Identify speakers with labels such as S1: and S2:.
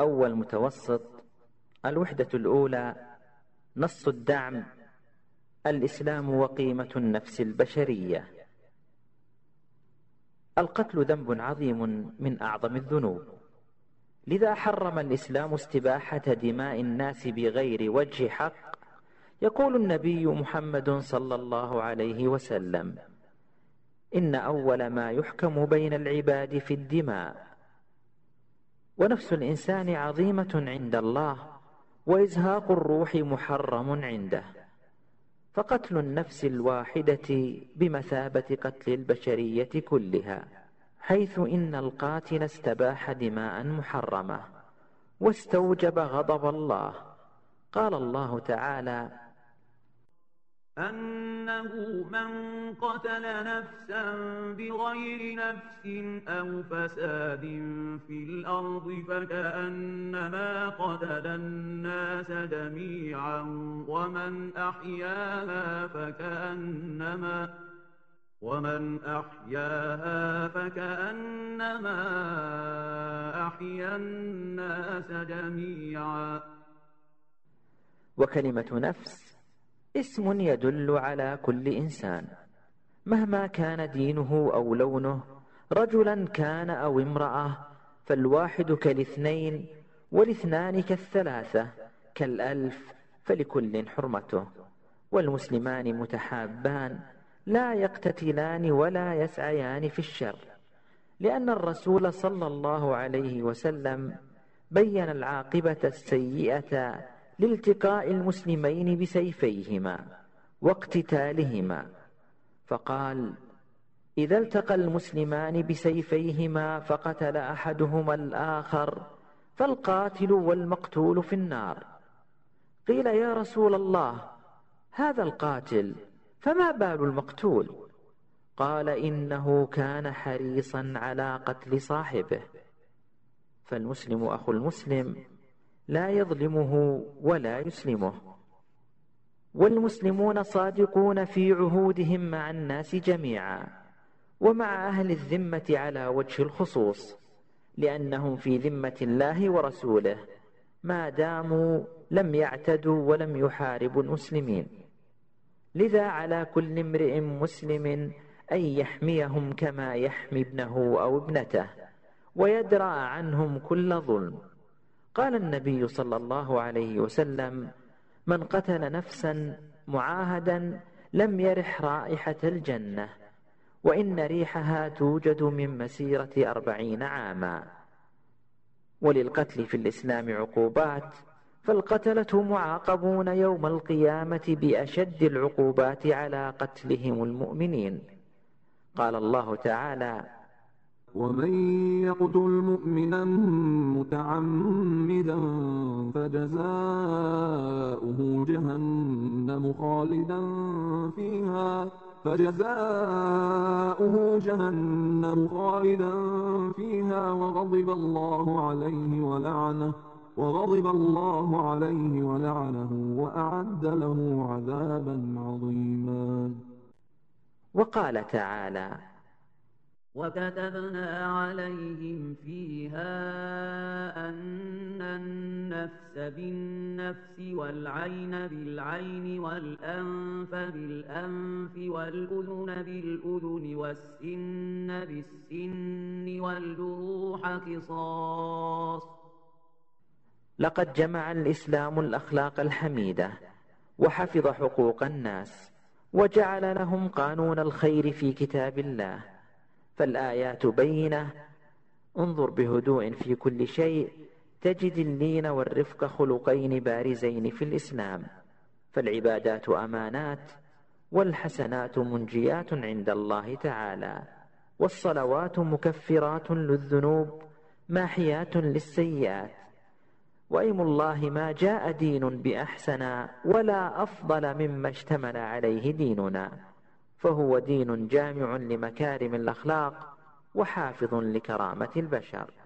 S1: أول متوسط الوحدة الأولى نص الدعم الإسلام وقيمة النفس البشرية. القتل ذنب عظيم من أعظم الذنوب. لذا حرم الإسلام استباحة دماء الناس بغير وجه حق يقول النبي محمد صلى الله عليه وسلم. إن أول ما يحكم بين العباد في الدماء ونفس الإنسان عظيمة عند الله وإزهاق الروح محرم عنده. فقتل النفس الواحدة بمثابة قتل البشرية كلها حيث إن القاتل استباح دماء محرمة واستوجب غضب الله. قال الله تعالى
S2: أنه من قتل نفسا بغير نفس أو فساد في الأرض فكأنما قتل الناس جميعا ومن أحياها فكأنما ومن أحياها فكأنما أحيا الناس جميعا.
S1: وكلمة نفس اسم يدل على كل إنسان. مهما كان دينه أو لونه رجلا كان أو امرأة فالواحد كالاثنين والاثنان كالثلاثة كالألف فلكل حرمته. والمسلمان متحابان لا يقتتلان ولا يسعيان في الشر. لأن الرسول صلى الله عليه وسلم بين العاقبة السيئة لالتقاء المسلمين بسيفيهما واقتتالهما. فقال إذا التقى المسلمان بسيفيهما فقتل أحدهما الآخر فالقاتل والمقتول في النار. قيل يا رسول الله هذا القاتل فما بال المقتول؟ قال إنه كان حريصا على قتل صاحبه. فالمسلم أخو المسلم لا يظلمه ولا يسلمه. والمسلمون صادقون في عهودهم مع الناس جميعا ومع أهل الذمة على وجه الخصوص لأنهم في ذمة الله ورسوله. ما داموا لم يعتدوا ولم يحاربوا المسلمين. لذا على كل امرئ مسلم أن يحميهم كما يحمي ابنه أو ابنته ويدرأ عنهم كل ظلم. قال النبي صلى الله عليه وسلم من قتل نفسا معاهدا لم يرح رائحة الجنة وإن ريحها توجد من مسيرة أربعين عاما. وللقتل في الإسلام عقوبات فالقتلة معاقبون يوم القيامة بأشد العقوبات على قتلهم المؤمنين. قال الله تعالى
S3: ومن يقتل مؤمنا متعمدا فجزاؤه جهنم خالدا فيها فجزاؤه جهنم خالدا فيها وغضب الله عليه ولعنه وغضب الله عليه ولعنه وأعد له عذابا عظيما.
S1: وقال تعالى
S2: وكتبنا عليهم فيها أن النفس بالنفس والعين بالعين والأنف بالأنف والأذن بالأذن والسن بالسن والجروح قصاص.
S1: لقد جمع الإسلام الأخلاق الحميدة وحفظ حقوق الناس وجعل لهم قانون الخير في كتاب الله. فالآيات بينة. انظر بهدوء في كل شيء. تجد اللين والرفق خلقين بارزين في الإسلام فالعبادات أمانات والحسنات منجيات عند الله تعالى والصلوات مكفرات للذنوب ماحيات للسيئات. وأيم الله ما جاء دين بأحسن ولا أفضل مما اشتمل عليه ديننا فهو دين جامع لمكارم الأخلاق وحافظ لكرامة البشر.